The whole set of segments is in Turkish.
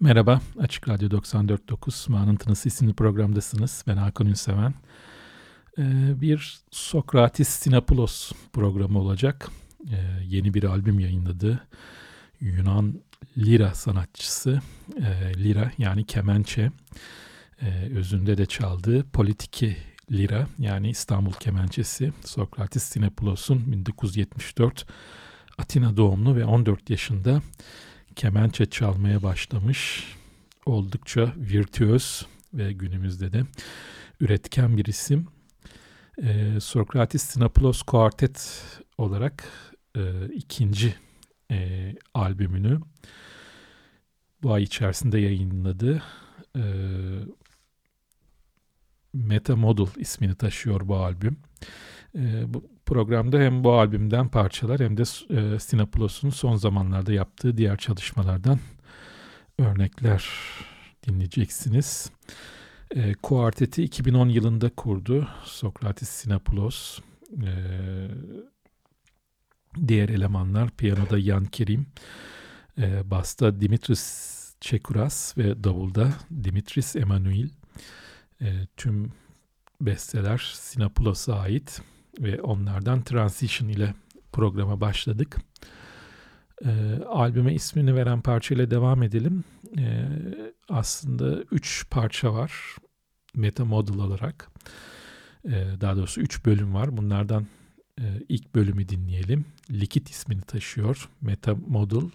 Merhaba, Açık Radyo 94.9 Mağanın isimli programdasınız. Ben Hakan Ünseven. Ee, bir Sokratis Sinapoulos programı olacak. Ee, yeni bir albüm yayınladı. Yunan lira sanatçısı. Ee, lira yani kemençe. Ee, özünde de çaldığı politiki lira yani İstanbul kemençesi. Sokratis Sinapoulos'un 1974 Atina doğumlu ve 14 yaşında kemençe çalmaya başlamış. Oldukça virtüöz ve günümüzde de üretken bir isim. E, Sokratis Sinapoulos Quartet olarak e, ikinci e, albümünü bu ay içerisinde yayınladı. E, Metamodel ismini taşıyor bu albüm. E, bu programda hem bu albümden parçalar hem de e, Sinapoulos'un son zamanlarda yaptığı diğer çalışmalardan örnekler dinleyeceksiniz. E, kuarteti 2010 yılında kurdu Sokratis Sinapoulos. E, diğer elemanlar piyanoda Yan Kerim, e, basta Dimitris Çekuras ve davulda Dimitris Emanuel. E, tüm besteler Sinapoulos'a ait ve onlardan Transition ile programa başladık. E, albüme ismini veren parçayla devam edelim. E, aslında üç parça var meta model olarak. E, daha doğrusu üç bölüm var. Bunlardan e, ilk bölümü dinleyelim. Likit ismini taşıyor. Meta model.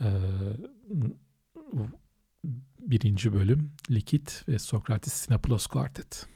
E, birinci bölüm Likit ve Sokrates Sinapoulos Quartet.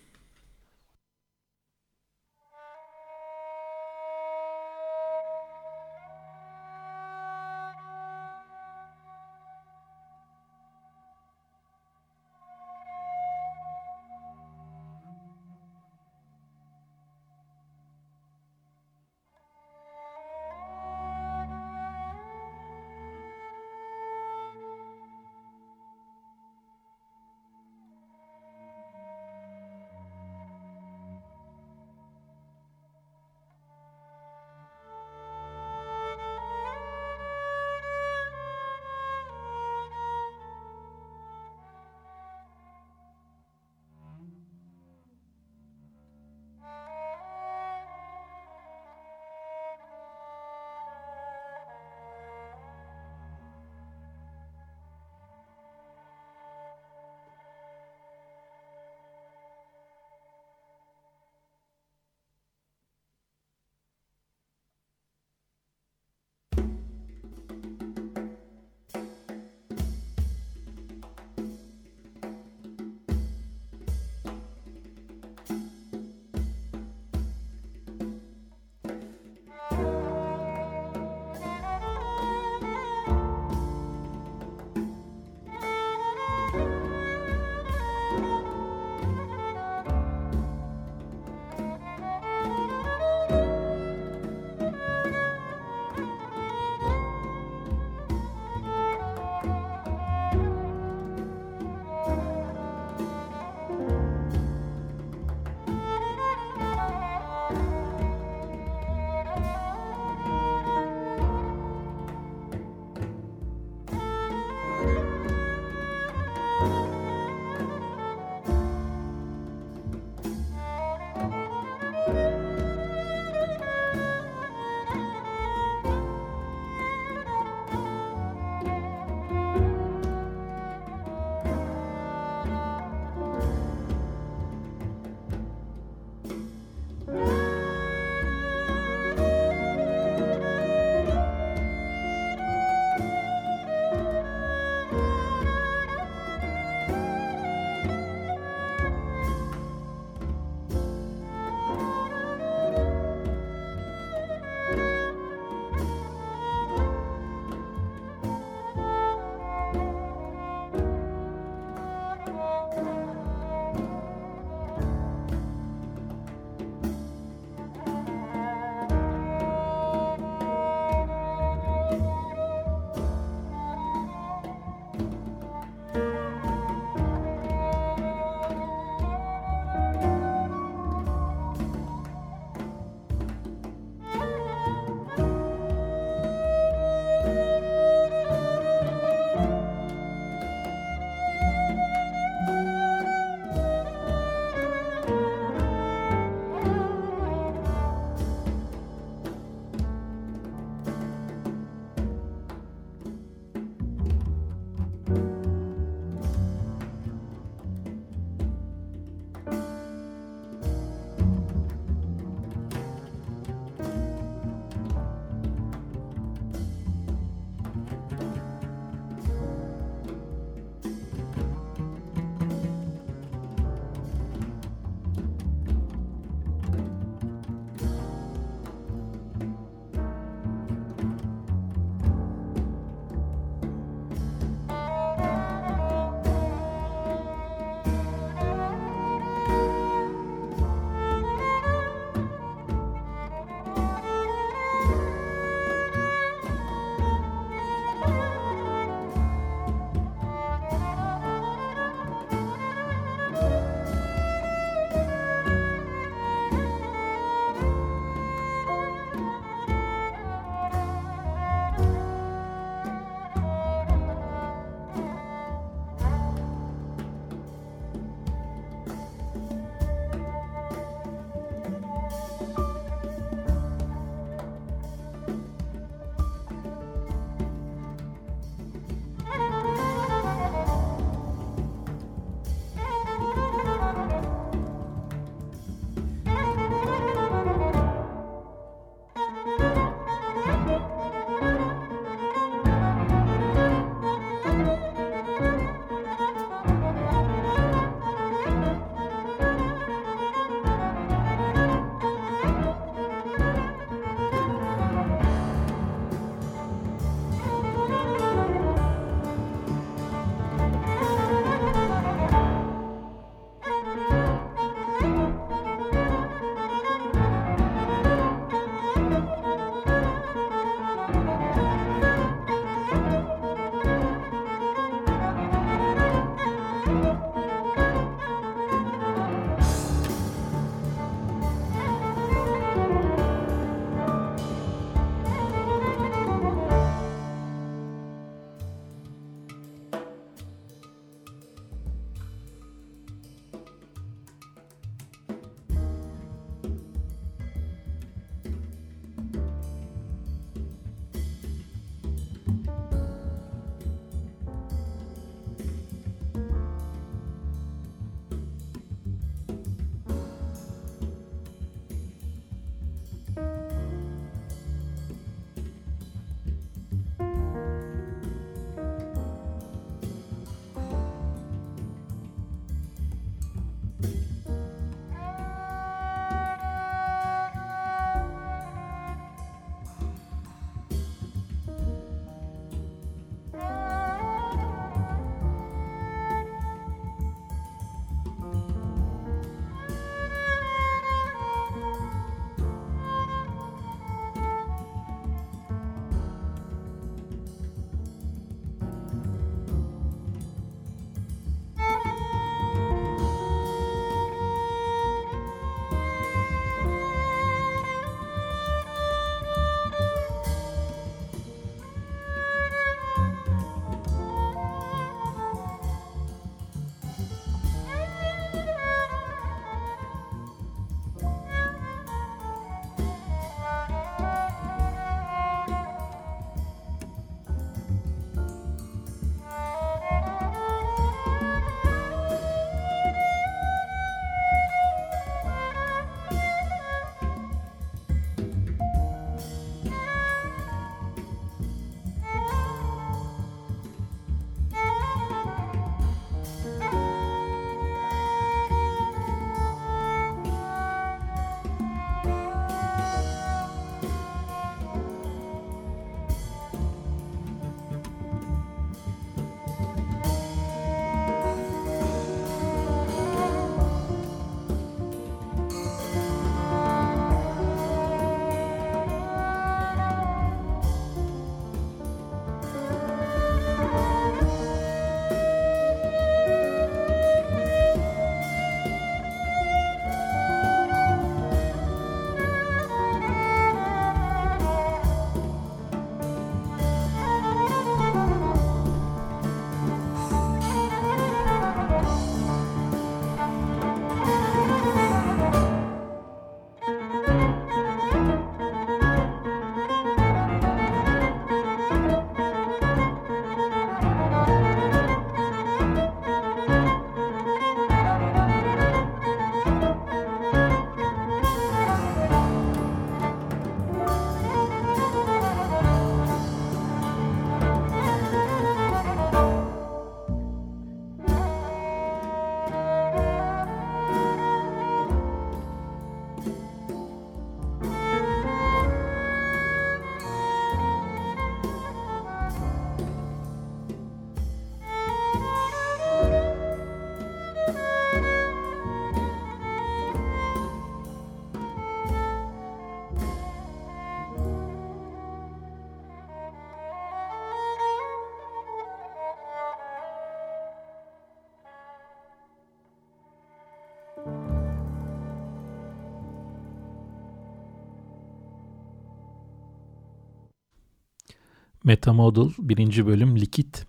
Metamodal birinci bölüm Likit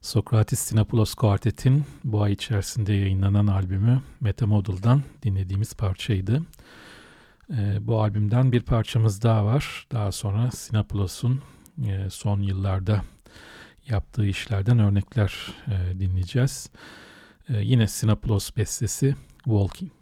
Sokratis Sinapoulos Quartet'in bu ay içerisinde yayınlanan albümü Metamodal'dan dinlediğimiz parçaydı. E, bu albümden bir parçamız daha var. Daha sonra Sinapoulos'un e, son yıllarda yaptığı işlerden örnekler e, dinleyeceğiz. E, yine Sinapoulos bestesi Walking.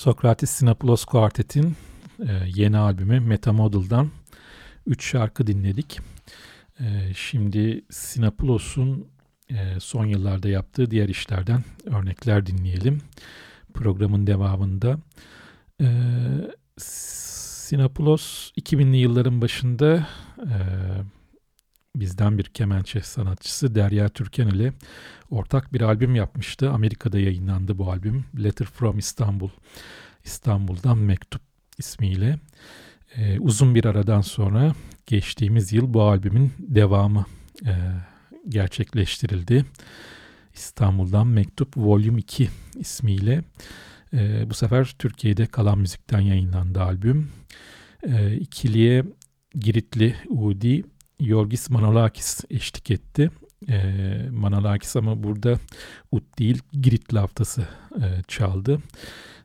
Sokrates Sinapoulos Quartet'in e, yeni albümü Metamodel'dan 3 şarkı dinledik. E, şimdi Sinapoulos'un e, son yıllarda yaptığı diğer işlerden örnekler dinleyelim. Programın devamında Sinapoulos 2000'li yılların başında bizden bir kemençe sanatçısı Derya Türkan ile ortak bir albüm yapmıştı. Amerika'da yayınlandı bu albüm. Letter from Istanbul. İstanbul'dan Mektup ismiyle. Ee, uzun bir aradan sonra geçtiğimiz yıl bu albümün devamı e, gerçekleştirildi. İstanbul'dan Mektup Volume 2 ismiyle. E, bu sefer Türkiye'de Kalan Müzik'ten yayınlandı albüm. E, ikiliye Giritli Udi Yorgis Manolakis eşlik etti. E, Manolakis ama burada ut değil Giritli haftası e, çaldı.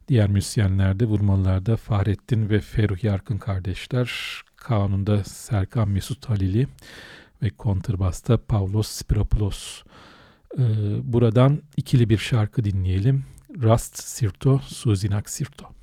Diğer müzisyenler de vurmalılarda Fahrettin ve Ferruh Yarkın kardeşler. Kanun'da Serkan Mesut Halili ve kontrbasta Pavlos Spiropoulos. Ee, buradan ikili bir şarkı dinleyelim. Rust Sirto, Suzinak Sirto.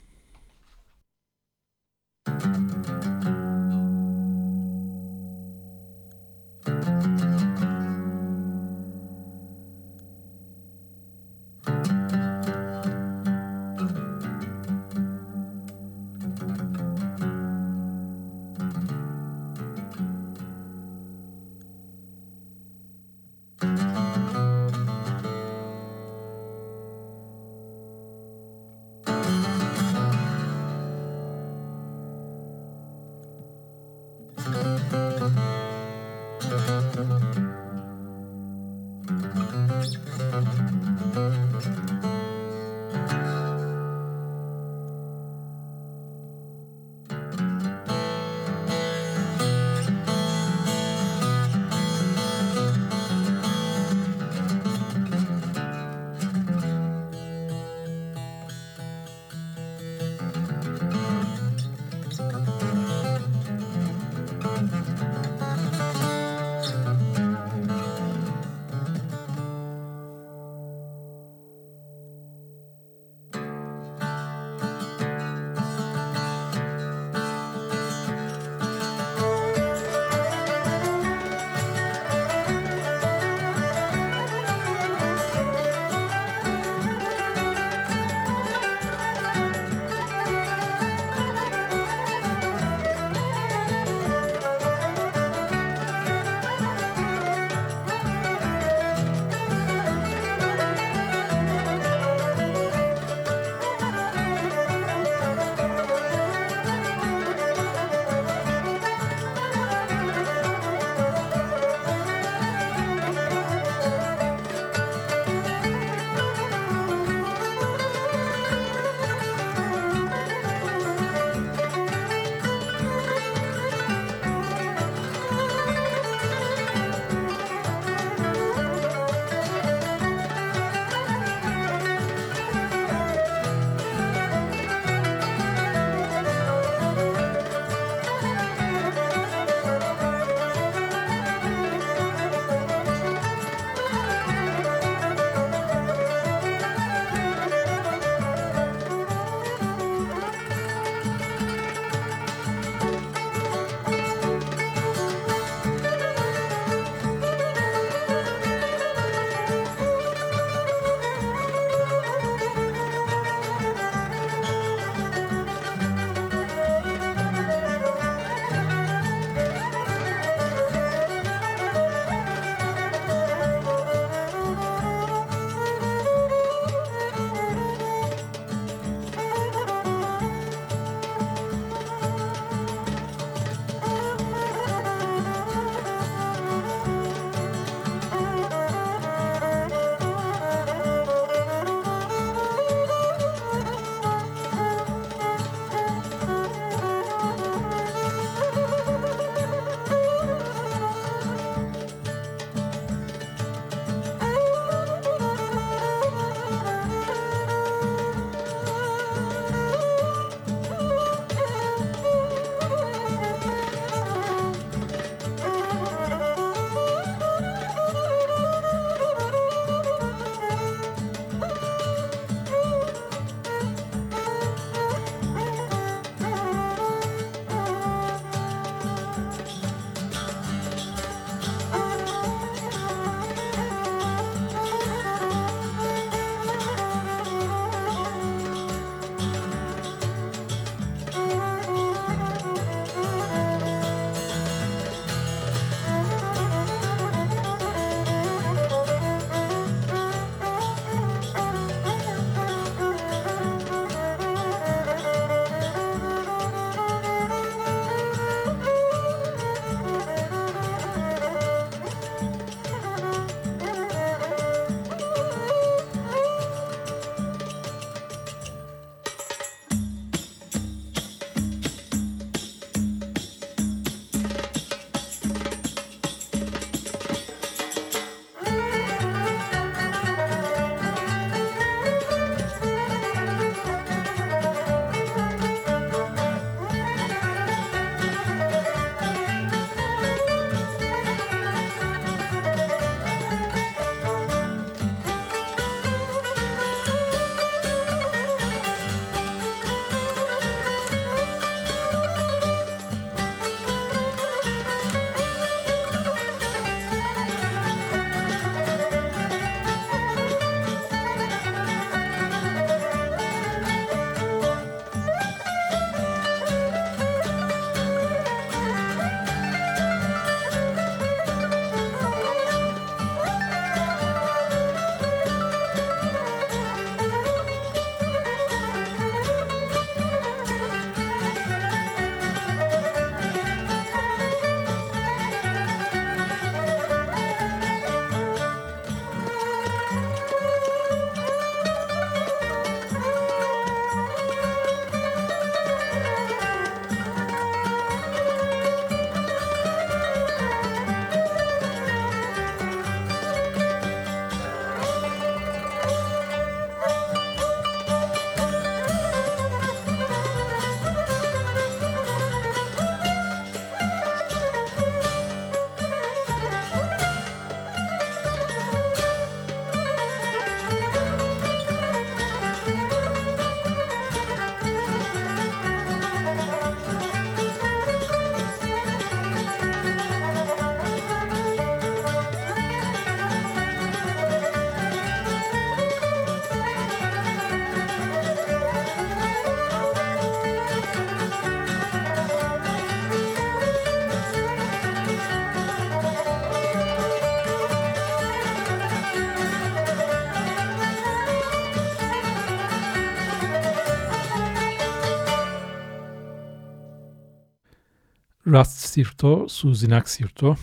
Sirto, Suzinak Sirto,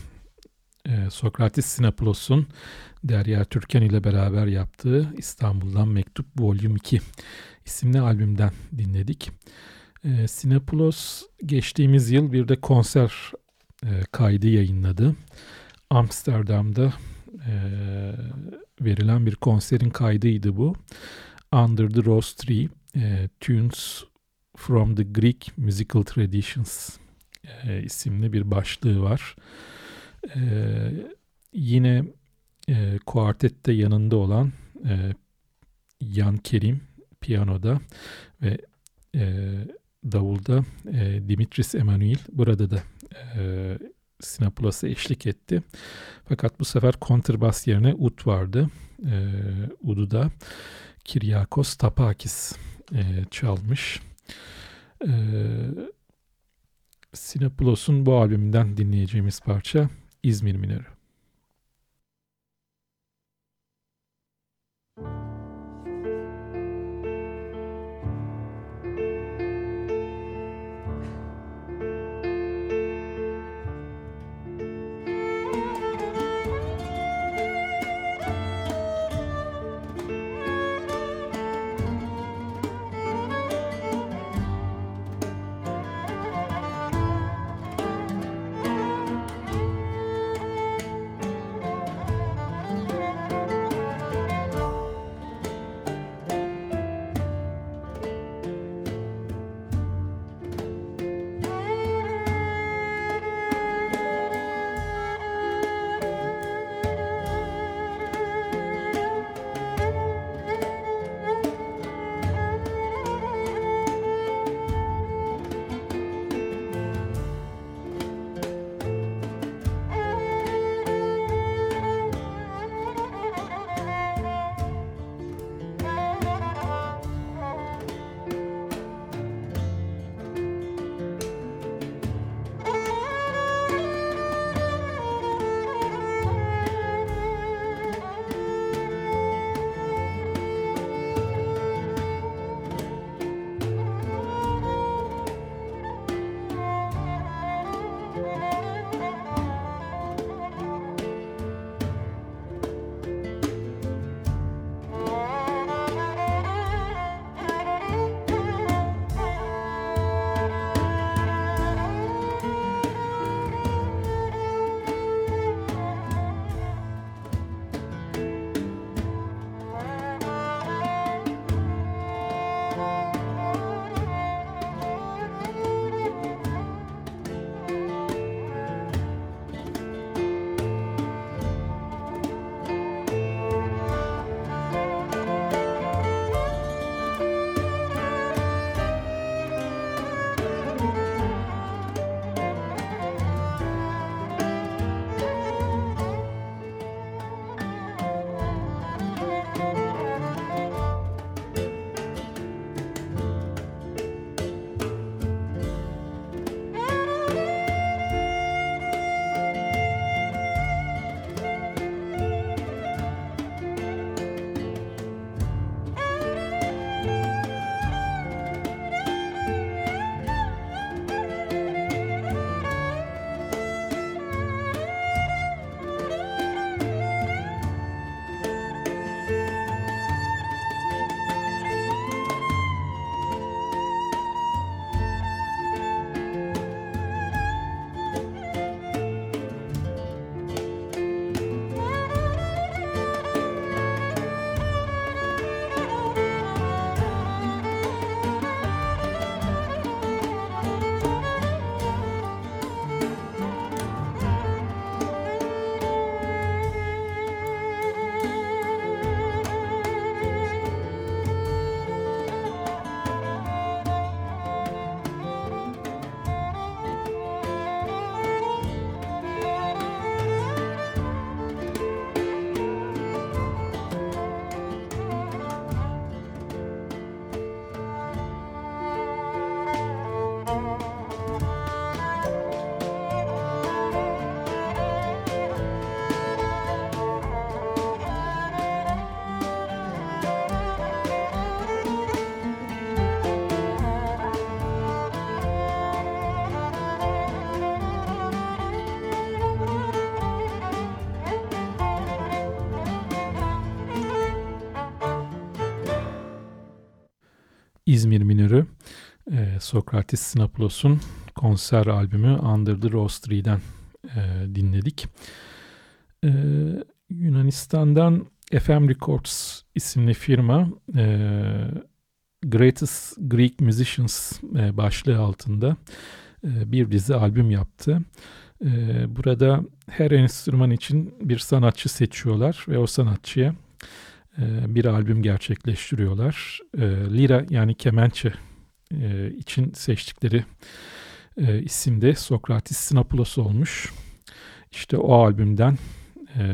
e, Sokratis Sinaplos'un Derya Türkan ile beraber yaptığı İstanbul'dan Mektup Volume 2 isimli albümden dinledik. E, Sinaplos geçtiğimiz yıl bir de konser e, kaydı yayınladı. Amsterdam'da e, verilen bir konserin kaydıydı bu. Under the Rose Tree, Tunes from the Greek Musical Traditions e, isimli bir başlığı var. E, yine e, kuartette yanında olan e, Yan Kerim piyanoda ve e, davulda e, Dimitris Emanuel burada da e, Sinapulos'a eşlik etti. Fakat bu sefer kontrbas yerine ud vardı. E, udu da Kiryakos Tapakis e, çalmış. E, Sinapulos'un bu albümünden dinleyeceğimiz parça İzmir Minörü. İzmir Minörü e, Sokratis Sinapoulos'un konser albümü Under the Rose Tree'den e, dinledik. E, Yunanistan'dan FM Records isimli firma e, Greatest Greek Musicians başlığı altında bir dizi albüm yaptı. Burada her enstrüman için bir sanatçı seçiyorlar ve o sanatçıya bir albüm gerçekleştiriyorlar. E, lira yani kemençe e, için seçtikleri e, isimde Sokratis Sinapoulos olmuş. İşte o albümden e,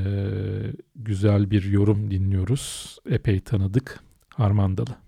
güzel bir yorum dinliyoruz. Epey tanıdık. Harmandalı.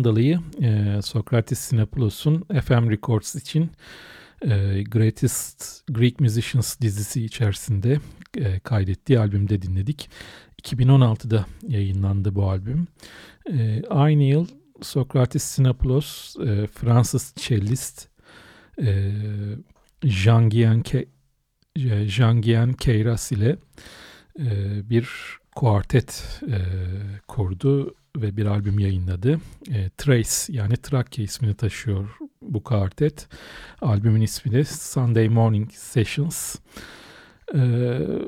Armandalı'yı e, Sokrates Sinapoulos'un FM Records için e, Greatest Greek Musicians dizisi içerisinde e, kaydettiği albümde dinledik. 2016'da yayınlandı bu albüm. E, aynı yıl Sokrates Sinapoulos, e, Fransız cellist e, Jean-Guyen Ke Jean Keiras ile e, bir kuartet e, kurdu ve bir albüm yayınladı. E, Trace yani Trakya ismini taşıyor bu kuartet. Albümün ismi de Sunday Morning Sessions. E,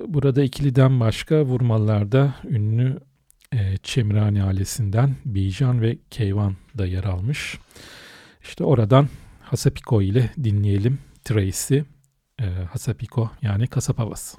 burada ikiliden başka vurmalarda ünlü e, Çemirani ailesinden Bijan ve Keyvan da yer almış. İşte oradan Hasapiko ile dinleyelim Trace'i. E, Hasapiko yani kasap havası.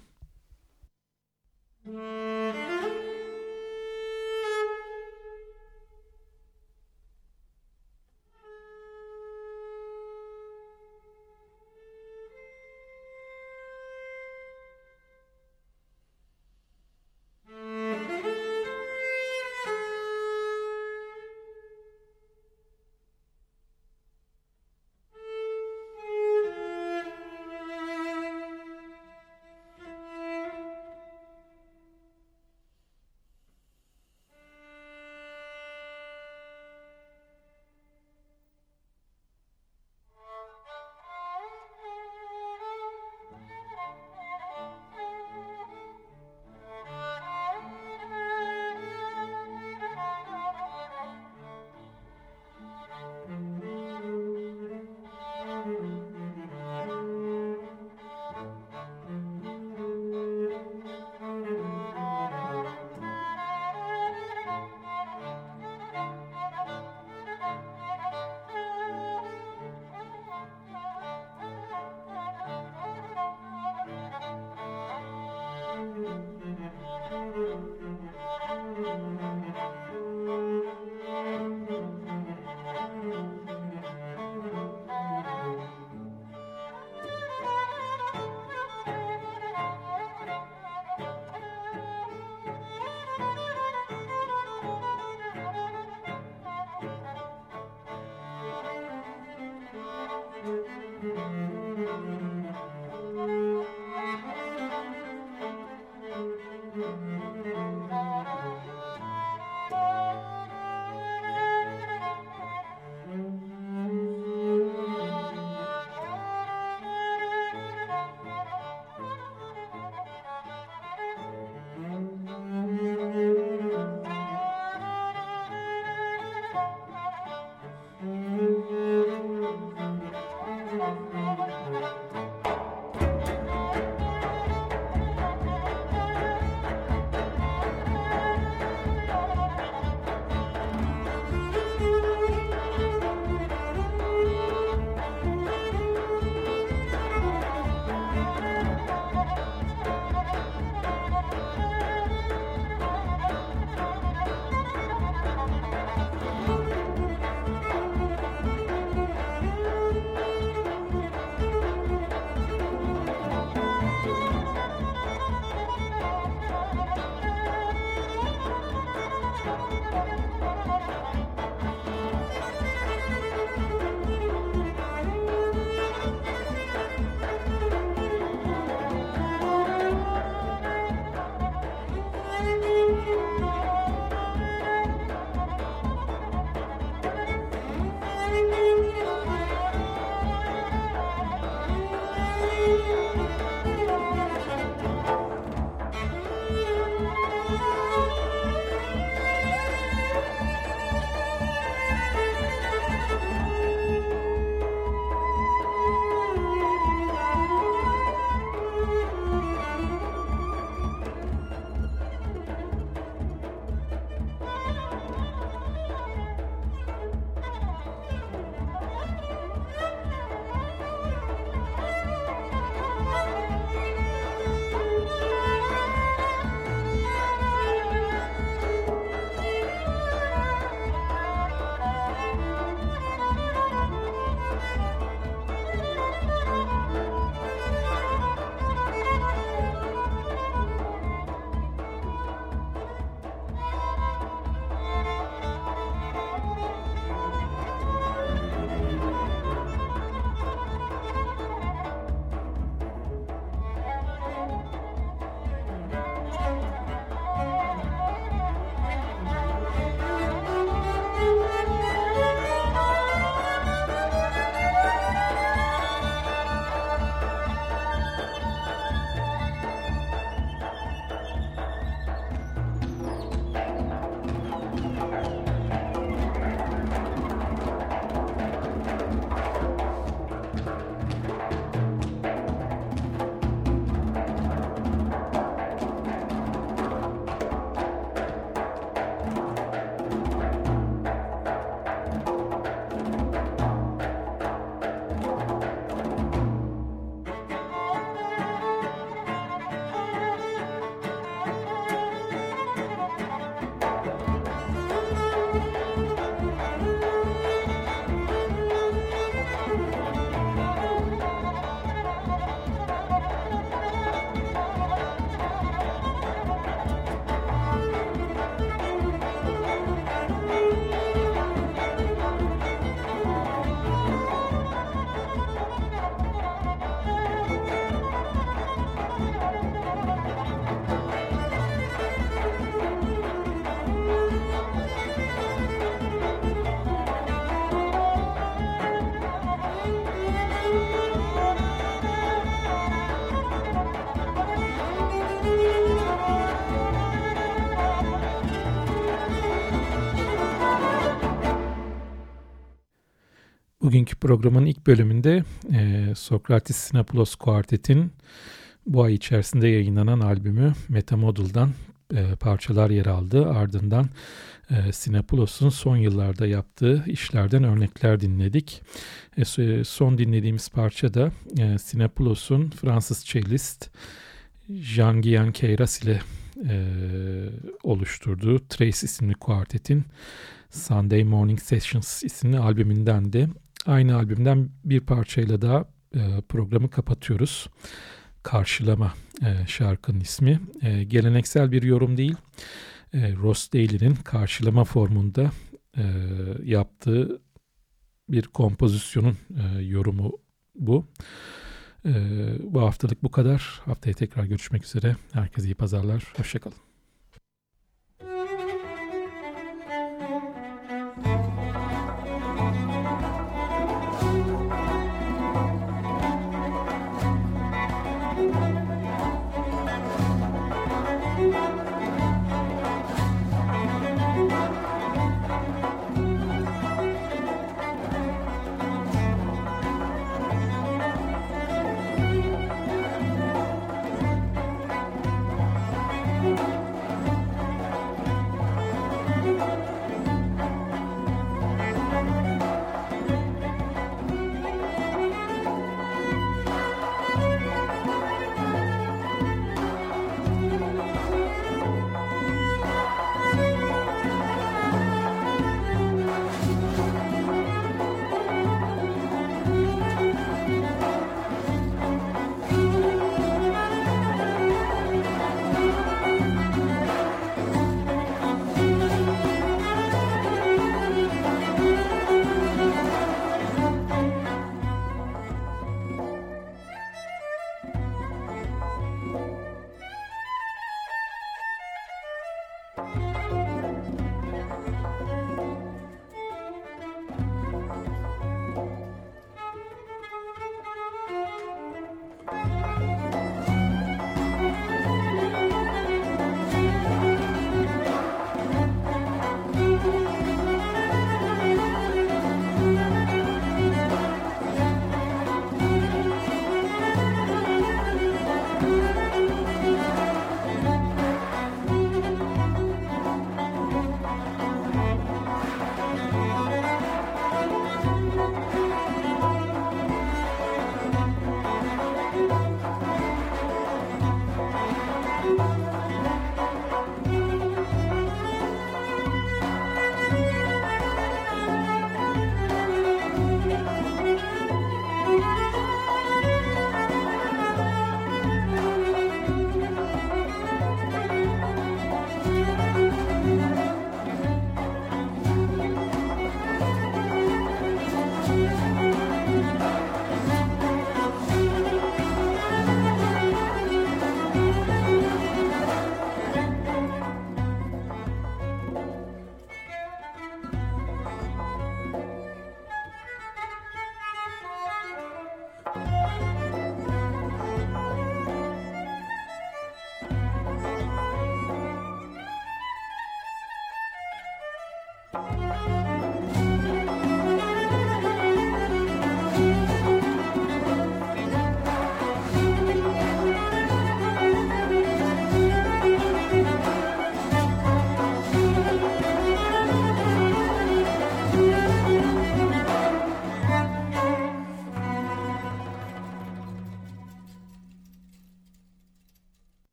Bugünkü programın ilk bölümünde e, Sokratis Sinapoulos Kuartet'in bu ay içerisinde yayınlanan albümü Metamodal'dan e, parçalar yer aldı. Ardından e, Sinapoulos'un son yıllarda yaptığı işlerden örnekler dinledik. E, son dinlediğimiz parça da e, Sinapoulos'un Fransız cellist Jean-Guyan Keyras ile e, oluşturduğu Trace isimli kuartetin Sunday Morning Sessions isimli albümünden de aynı albümden bir parçayla daha e, programı kapatıyoruz. Karşılama e, şarkının ismi. E, geleneksel bir yorum değil. E, Ross Daly'nin karşılama formunda e, yaptığı bir kompozisyonun e, yorumu bu. E, bu haftalık bu kadar. Haftaya tekrar görüşmek üzere. Herkese iyi pazarlar. Hoşçakalın.